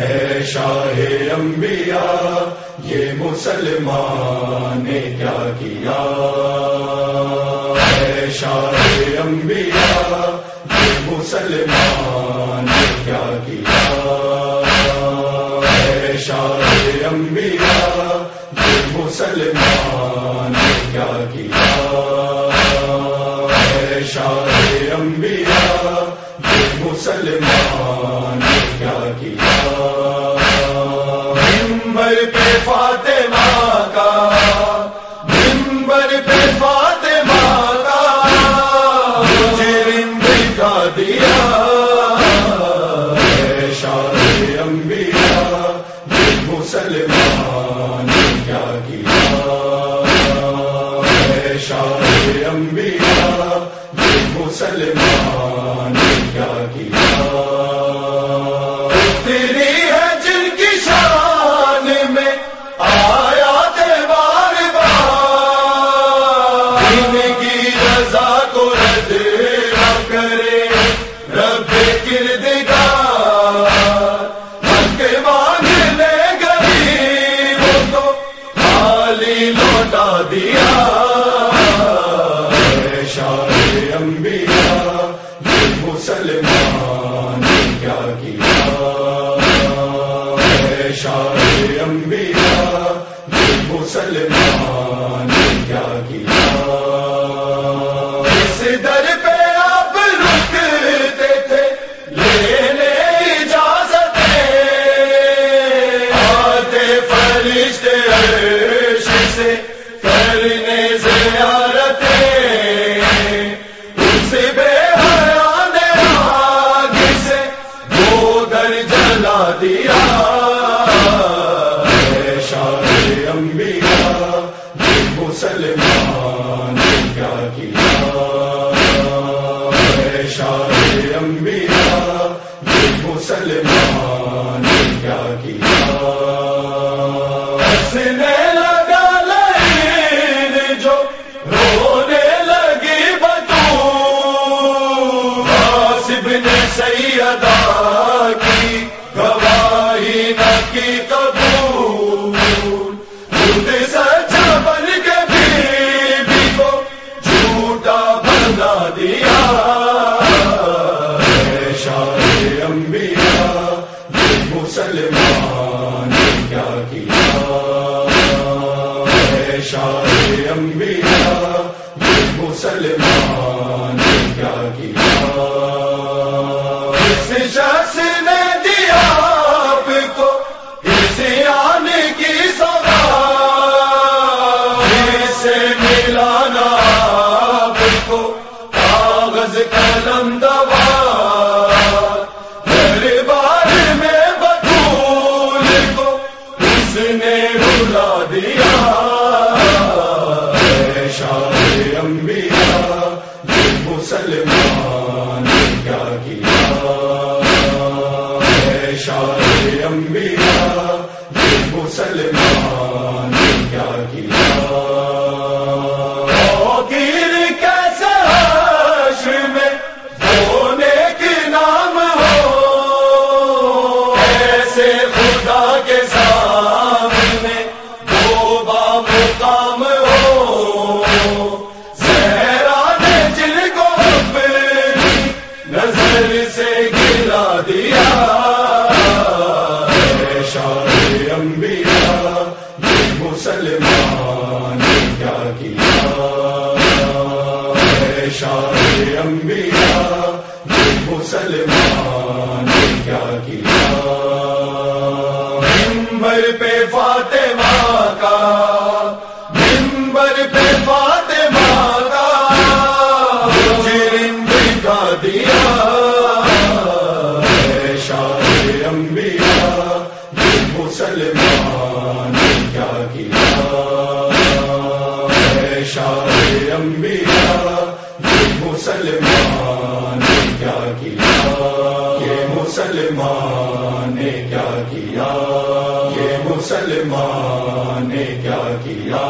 اے شاہ انبیاء، یہ مسلمان نے کیا کیا؟ اے شاہ انبیاء، یہ مسلمان نے کیا کیا؟ اے شاہ انبیاء، یہ مسلمان نے کیا کیا؟ اے شاہ انبیاء مسلمان کیا کیا؟ ممبر پہ فاطمہ کا ممبر پہ فاطمہ کا، مجھے رند کا دیا، اے انبیاء مسلمان کیا کیا؟ اے شاہ انبیاء مسلمان کیا کیا تیری ہے جن کی شان میں آیا تھے بار بار ان کی رضا کو رد نہ کرے رب کردگار حق مانگنے خالی لوٹا دیا مسلمان کیا کیا اس در پہ آپ رکتے تھے لینے اجازت آتے فرشتے عرش سے کرنے مسلمان کیا کیا اے شاہ انبیاء یہ مسلمان مسلمان نے کیا کیا شاہ انبیاء یہ مسلمان کیا کیا اس شخص نے دیا آپ کو اس آنے کی سوگا سے ملانا آپ کو کاغذ قلم دوا شاہ انبیاء یہ مسلمان شاہ انبیاء مسلمان کیا کیا ممبر پہ فاطمہ کا ممبر پہ فاطمہ کا دیا۔ انبیاء یہ مسلمان نے کیا کیا یہ مسلمان نے کیا کیا یہ مسلمان نے کیا کیا